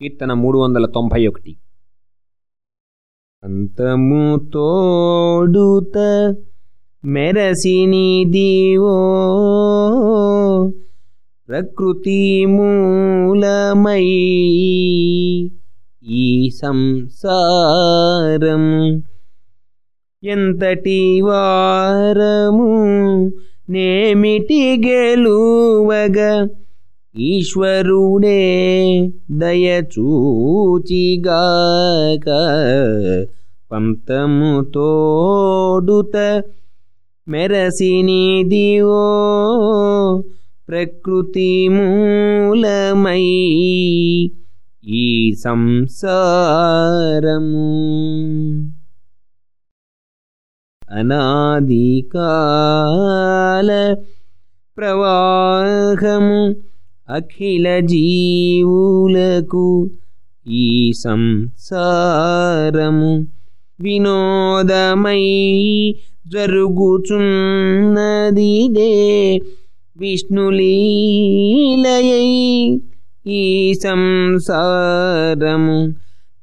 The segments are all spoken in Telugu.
కీర్తన మూడు వందల తొంభై ఒకటి అంతము తోడుత మెరసిని దీవో ప్రకృతి మూలమై ఈ సంసారం ఎంతటి వారము నేమిటి గెలువగా ఈశ్వరుడే దయచూచిగాక పంతము తోడుత మెరసిని దివో ప్రకృతి మూలమై ఈ సంసారము. అనాదికాల ప్రవాహము అఖిల జీవులకు ఈ సంసారము వినోదమై జరుగుచున్నదిదే. విష్ణులీలయై ఈ సంసారము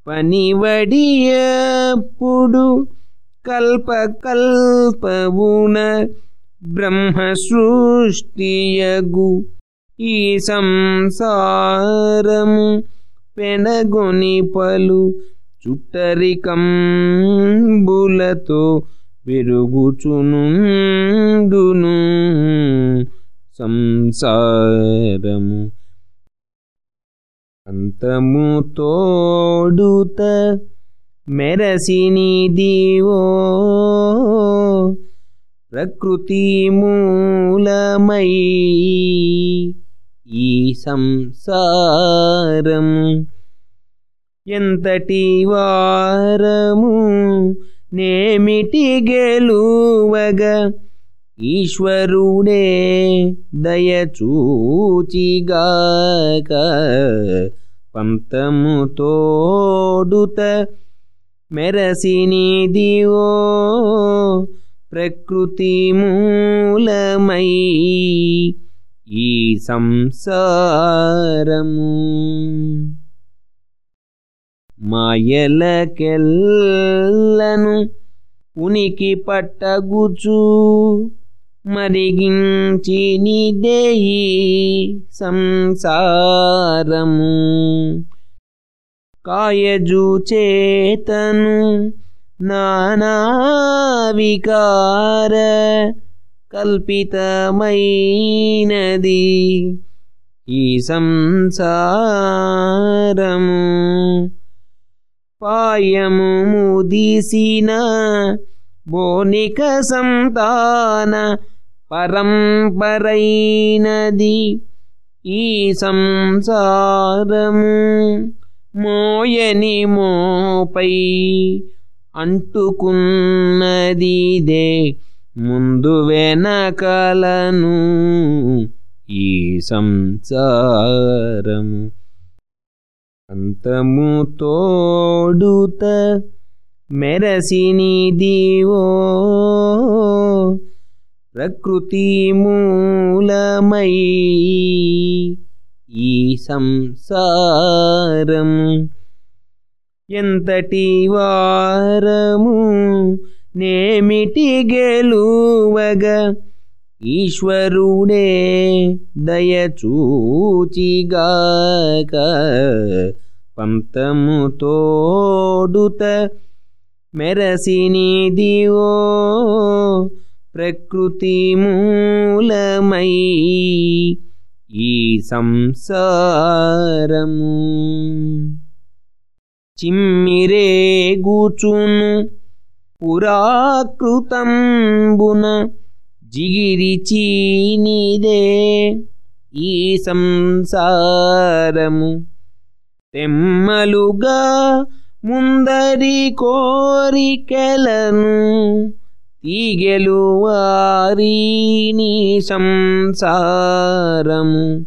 పనివడియప్పుడు కల్పకల్పవున బ్రహ్మ సృష్టియగు ఈ సంసారము పెనగొని పలు చుట్టరికంబులతో పెరుగుచునుండును సంసారము అంతము తోడుత మెరసిని ప్రకృతి మూలమై సంసారం. సంసారము ఎంతటి వారము నేమిటి గెలువగా? ఈశ్వరుడే దయచూచిగాక. పంతము తోడుత మెరసిని దివో ప్రకృతి మూలమై ఈ సంసారము. మాయలకెల్లను ఉనికి పట్టగుచు మరిగించి నిదేయి సంసారము. కాయజు చేతను నానా వికార కల్పితమైనది ఈ సంసారము. పాయము ముదిసిన బోనిక సంతాన పరంపరైనది ఈ సంసారము. మోయని మోపై అంటుకున్నదిదే ముందు వెనకలను ఈ సంసారము. అంతము తోడుత మెరసినిదివో. ప్రకృతి మూలమై ఈ సంసారము. ఎంతటి వారము నేమిటి గెలువగా ఈశ్వరుడే దయచూచిగాక పంతము తోడుత మెరసిని దివో ప్రకృతి మూలమై ఈ సంసారము. చిమ్మిరే చిమ్మిరేగుచును పురాకృతంబున జిగిరి చీనిదే ఈ సంసారము. తెమ్మలుగా ముందరి కోరికెలను తీగెలు వారిని సంసారము.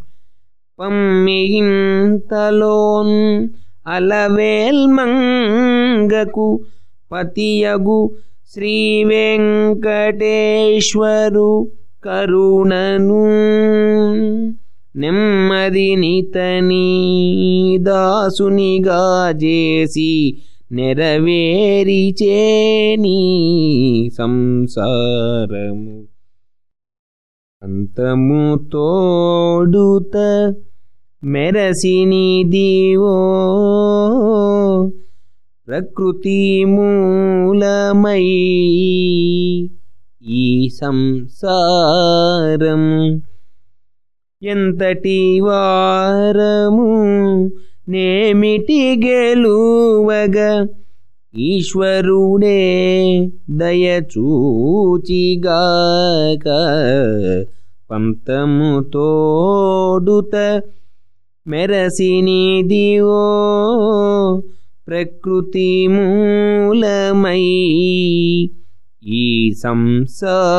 పమ్మింతలోన్ అలవేల్మంగకు పతియగు శ్రీ వెంకటేశ్వరు కరుణను నెమ్మది నితని దాసునిగా చేసి నెరవేరిచేని సంసారము. అంతము తోడుత మెరసిని దివో ప్రకృతి మూలమై ఈ సంసారం ఎంతటి వారము నేమిటి గెలువగ ఈశ్వరుడే దయచూచిగాక పంతము తోడుత మెరసిని దివో ప్రకృతి మూలమై ఈ సంసారము.